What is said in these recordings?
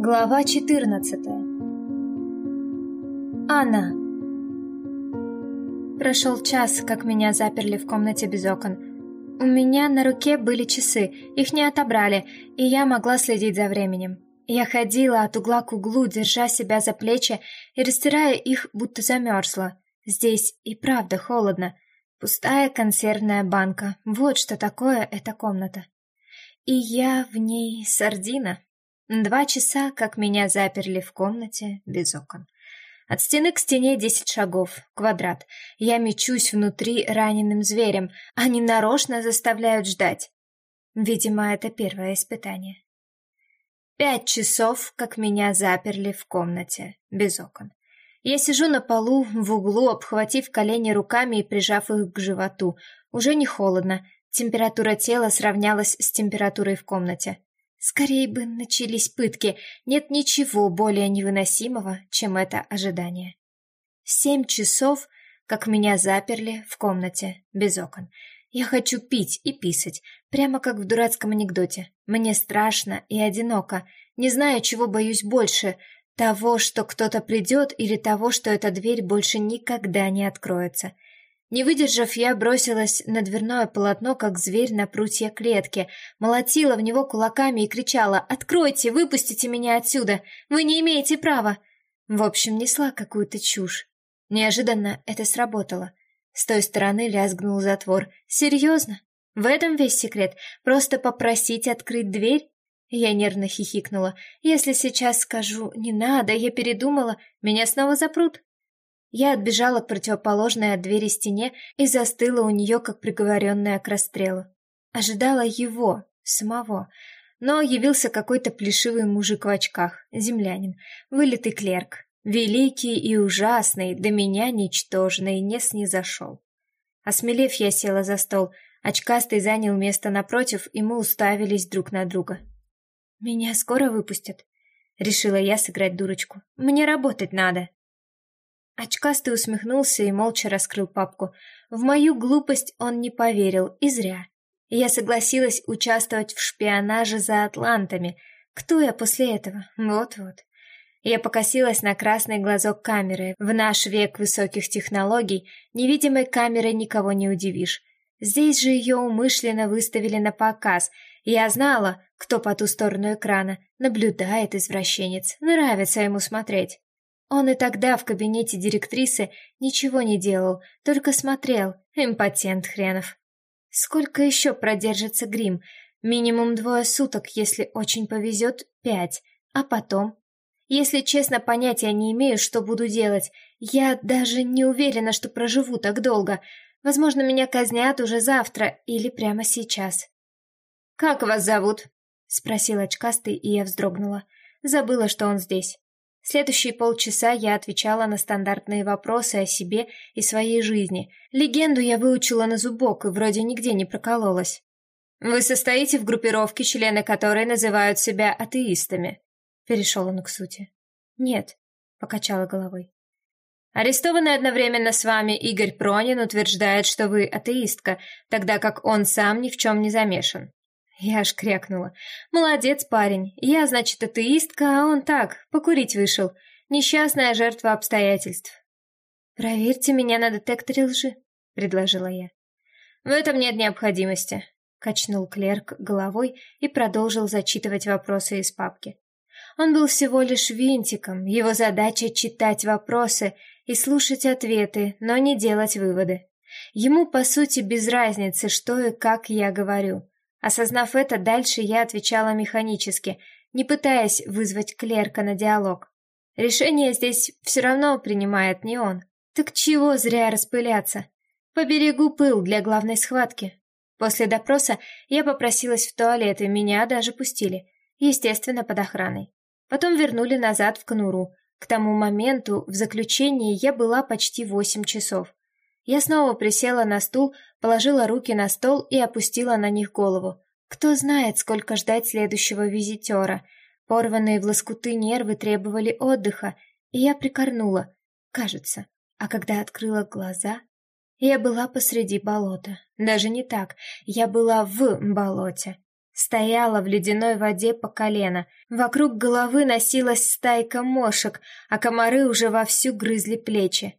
Глава 14 Анна Прошел час, как меня заперли в комнате без окон. У меня на руке были часы, их не отобрали, и я могла следить за временем. Я ходила от угла к углу, держа себя за плечи и растирая их, будто замерзла. Здесь и правда холодно. Пустая консервная банка. Вот что такое эта комната. И я в ней сардина. Два часа, как меня заперли в комнате без окон. От стены к стене десять шагов, квадрат. Я мечусь внутри раненым зверем. Они нарочно заставляют ждать. Видимо, это первое испытание. Пять часов, как меня заперли в комнате без окон. Я сижу на полу, в углу, обхватив колени руками и прижав их к животу. Уже не холодно, Температура тела сравнялась с температурой в комнате. Скорее бы начались пытки. Нет ничего более невыносимого, чем это ожидание. Семь часов, как меня заперли в комнате, без окон. Я хочу пить и писать, прямо как в дурацком анекдоте. Мне страшно и одиноко. Не знаю, чего боюсь больше — того, что кто-то придет, или того, что эта дверь больше никогда не откроется. Не выдержав, я бросилась на дверное полотно, как зверь на прутья клетки, молотила в него кулаками и кричала «Откройте, выпустите меня отсюда! Вы не имеете права!» В общем, несла какую-то чушь. Неожиданно это сработало. С той стороны лязгнул затвор. «Серьезно? В этом весь секрет? Просто попросить открыть дверь?» Я нервно хихикнула. «Если сейчас скажу «не надо», я передумала, меня снова запрут». Я отбежала к противоположной от двери стене и застыла у нее, как приговоренная к расстрелу. Ожидала его, самого, но явился какой-то плешивый мужик в очках, землянин, вылитый клерк, великий и ужасный, до меня ничтожный, не снизошел. Осмелев, я села за стол, очкастый занял место напротив, и мы уставились друг на друга. «Меня скоро выпустят?» — решила я сыграть дурочку. «Мне работать надо». Очкастый усмехнулся и молча раскрыл папку. В мою глупость он не поверил, и зря. Я согласилась участвовать в шпионаже за атлантами. Кто я после этого? Вот-вот. Я покосилась на красный глазок камеры. В наш век высоких технологий невидимой камерой никого не удивишь. Здесь же ее умышленно выставили на показ. Я знала, кто по ту сторону экрана. Наблюдает извращенец. Нравится ему смотреть. Он и тогда в кабинете директрисы ничего не делал, только смотрел, импотент хренов. Сколько еще продержится грим? Минимум двое суток, если очень повезет, пять. А потом? Если честно, понятия не имею, что буду делать. Я даже не уверена, что проживу так долго. Возможно, меня казнят уже завтра или прямо сейчас. «Как вас зовут?» — спросил очкастый, и я вздрогнула. Забыла, что он здесь. Следующие полчаса я отвечала на стандартные вопросы о себе и своей жизни. Легенду я выучила на зубок и вроде нигде не прокололась. «Вы состоите в группировке, члены которой называют себя атеистами?» Перешел он к сути. «Нет», — покачала головой. Арестованный одновременно с вами Игорь Пронин утверждает, что вы атеистка, тогда как он сам ни в чем не замешан. Я аж крякнула. «Молодец, парень. Я, значит, атеистка, а он так, покурить вышел. Несчастная жертва обстоятельств». «Проверьте меня на детекторе лжи», — предложила я. «В этом нет необходимости», — качнул клерк головой и продолжил зачитывать вопросы из папки. Он был всего лишь винтиком, его задача — читать вопросы и слушать ответы, но не делать выводы. Ему, по сути, без разницы, что и как я говорю. Осознав это, дальше я отвечала механически, не пытаясь вызвать клерка на диалог. Решение здесь все равно принимает не он. Так чего зря распыляться? Поберегу пыл для главной схватки. После допроса я попросилась в туалет, и меня даже пустили. Естественно, под охраной. Потом вернули назад в конуру. К тому моменту в заключении я была почти восемь часов. Я снова присела на стул, положила руки на стол и опустила на них голову. Кто знает, сколько ждать следующего визитера. Порванные в лоскуты нервы требовали отдыха, и я прикорнула, кажется. А когда открыла глаза, я была посреди болота. Даже не так, я была в болоте. Стояла в ледяной воде по колено. Вокруг головы носилась стайка мошек, а комары уже вовсю грызли плечи.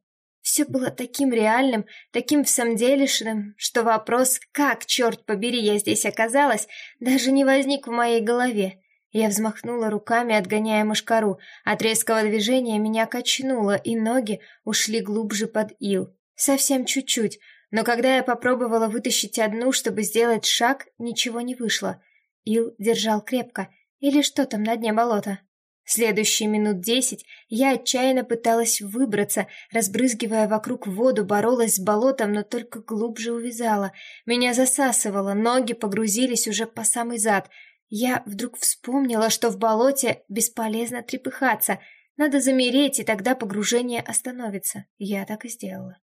Все было таким реальным, таким всамделишным, что вопрос «как, черт побери, я здесь оказалась?» даже не возник в моей голове. Я взмахнула руками, отгоняя мошкару. От резкого движения меня качнуло, и ноги ушли глубже под ил. Совсем чуть-чуть, но когда я попробовала вытащить одну, чтобы сделать шаг, ничего не вышло. Ил держал крепко. Или что там на дне болота? Следующие минут десять я отчаянно пыталась выбраться, разбрызгивая вокруг воду, боролась с болотом, но только глубже увязала. Меня засасывало, ноги погрузились уже по самый зад. Я вдруг вспомнила, что в болоте бесполезно трепыхаться. Надо замереть, и тогда погружение остановится. Я так и сделала.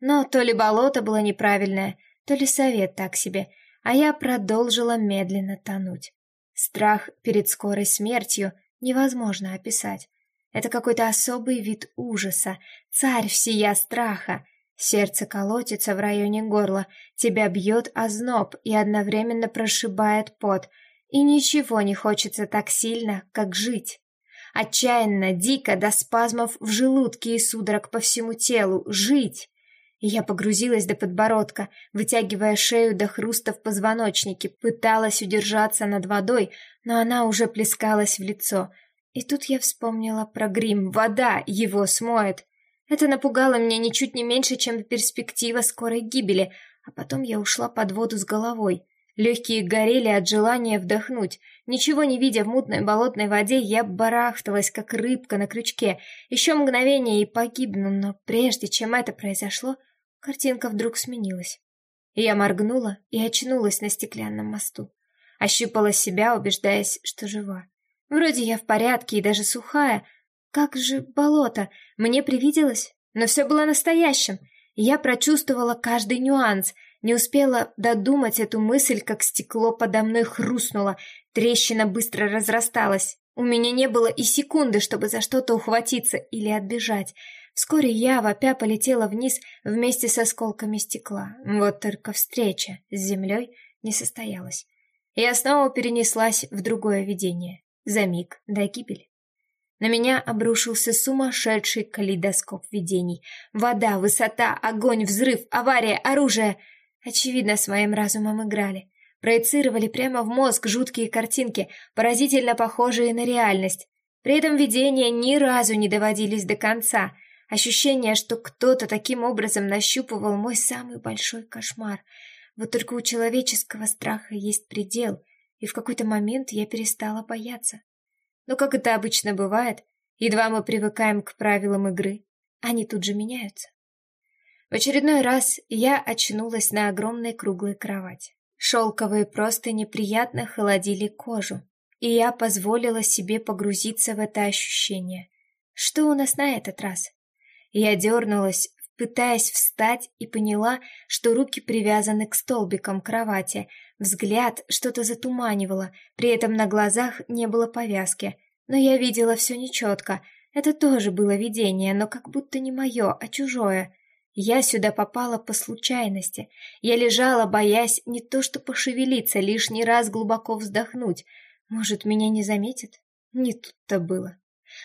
Но то ли болото было неправильное, то ли совет так себе, а я продолжила медленно тонуть. Страх перед скорой смертью — невозможно описать. Это какой-то особый вид ужаса, царь всея страха. Сердце колотится в районе горла, тебя бьет озноб и одновременно прошибает пот, и ничего не хочется так сильно, как жить. Отчаянно, дико, до спазмов в желудке и судорог по всему телу, жить. Я погрузилась до подбородка, вытягивая шею до хруста в позвоночнике, пыталась удержаться над водой, но она уже плескалась в лицо. И тут я вспомнила про грим. Вода его смоет. Это напугало меня ничуть не меньше, чем перспектива скорой гибели, а потом я ушла под воду с головой. Легкие горели от желания вдохнуть. Ничего не видя в мутной болотной воде, я барахталась, как рыбка на крючке. Еще мгновение и погибну, но прежде чем это произошло, картинка вдруг сменилась. Я моргнула и очнулась на стеклянном мосту. Ощупала себя, убеждаясь, что жива. Вроде я в порядке и даже сухая. Как же болото? Мне привиделось? Но все было настоящим. Я прочувствовала каждый нюанс, не успела додумать эту мысль, как стекло подо мной хрустнуло, трещина быстро разрасталась. У меня не было и секунды, чтобы за что-то ухватиться или отбежать. Вскоре я, вопя, полетела вниз вместе с осколками стекла. Вот только встреча с землей не состоялась. Я снова перенеслась в другое видение. За миг до гибели. На меня обрушился сумасшедший калейдоскоп видений. Вода, высота, огонь, взрыв, авария, оружие. Очевидно, с моим разумом играли. Проецировали прямо в мозг жуткие картинки, поразительно похожие на реальность. При этом видения ни разу не доводились до конца. Ощущение, что кто-то таким образом нащупывал мой самый большой кошмар. Вот только у человеческого страха есть предел, и в какой-то момент я перестала бояться. Но, как это обычно бывает, едва мы привыкаем к правилам игры, они тут же меняются. В очередной раз я очнулась на огромной круглой кровати. Шелковые простыни неприятно холодили кожу, и я позволила себе погрузиться в это ощущение. Что у нас на этот раз? Я дернулась, пытаясь встать, и поняла, что руки привязаны к столбикам кровати, взгляд что-то затуманивало, при этом на глазах не было повязки. Но я видела все нечетко. Это тоже было видение, но как будто не мое, а чужое. Я сюда попала по случайности. Я лежала, боясь не то что пошевелиться, лишний раз глубоко вздохнуть. Может, меня не заметят? Не тут-то было.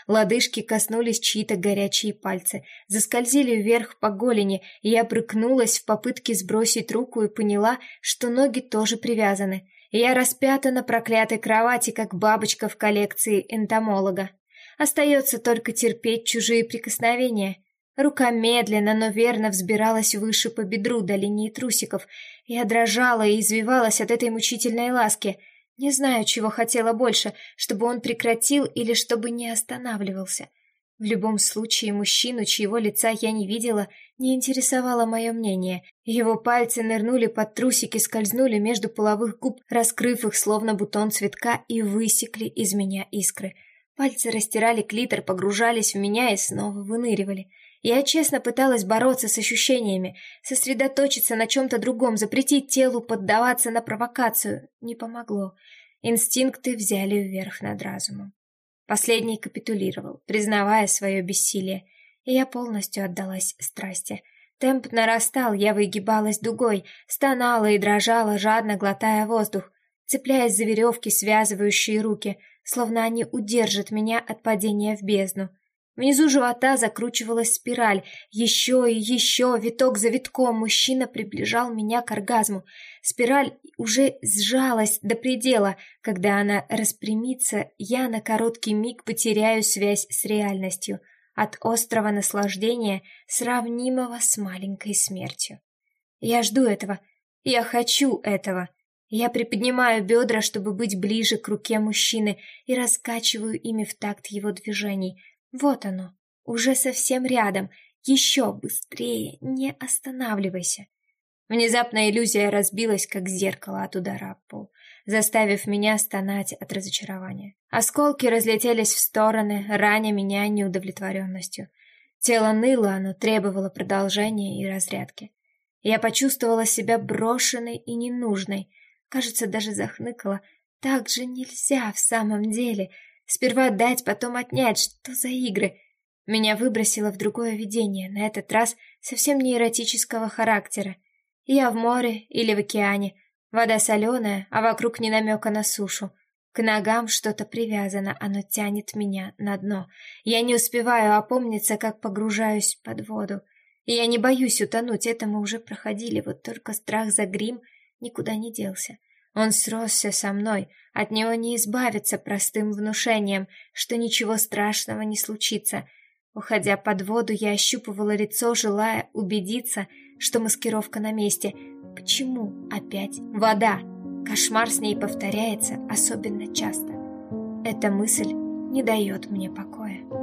Лодыжки коснулись чьи-то горячие пальцы, заскользили вверх по голени, и я прыгнулась в попытке сбросить руку и поняла, что ноги тоже привязаны. Я распята на проклятой кровати, как бабочка в коллекции энтомолога. Остается только терпеть чужие прикосновения. Рука медленно, но верно взбиралась выше по бедру до линии трусиков. Я дрожала и извивалась от этой мучительной ласки — не знаю, чего хотела больше, чтобы он прекратил или чтобы не останавливался. В любом случае, мужчину, чьего лица я не видела, не интересовало мое мнение. Его пальцы нырнули под трусики, скользнули между половых губ, раскрыв их, словно бутон цветка, и высекли из меня искры. Пальцы растирали клитор, погружались в меня и снова выныривали. Я честно пыталась бороться с ощущениями, сосредоточиться на чем-то другом, запретить телу поддаваться на провокацию. Не помогло. Инстинкты взяли вверх над разумом. Последний капитулировал, признавая свое бессилие, и я полностью отдалась страсти. Темп нарастал, я выгибалась дугой, стонала и дрожала, жадно глотая воздух. цепляясь за веревки, связывающие руки, словно они удержат меня от падения в бездну. Внизу живота закручивалась спираль. Еще и еще, виток за витком, мужчина приближал меня к оргазму. Спираль уже сжалась до предела. Когда она распрямится, я на короткий миг потеряю связь с реальностью. От острого наслаждения, сравнимого с маленькой смертью. Я жду этого. Я хочу этого. Я приподнимаю бедра, чтобы быть ближе к руке мужчины, и раскачиваю ими в такт его движений. Вот оно, уже совсем рядом. Еще быстрее, не останавливайся. Внезапно иллюзия разбилась, как зеркало от удара об пол, заставив меня стонать от разочарования. Осколки разлетелись в стороны, раня меня неудовлетворенностью. Тело ныло, оно требовало продолжения и разрядки. Я почувствовала себя брошенной и ненужной, кажется, даже захныкала. Так же нельзя в самом деле — Сперва дать, потом отнять. Что за игры? Меня выбросило в другое видение, на этот раз совсем не эротического характера. Я в море или в океане. Вода соленая, а вокруг не намека на сушу. К ногам что-то привязано, оно тянет меня на дно. Я не успеваю опомниться, как погружаюсь под воду. И я не боюсь утонуть, это мы уже проходили, вот только страх за грим никуда не делся. Он сросся со мной, от него не избавиться простым внушением, что ничего страшного не случится. Уходя под воду, я ощупывала лицо, желая убедиться, что маскировка на месте. Почему опять вода? Кошмар с ней повторяется особенно часто. Эта мысль не дает мне покоя.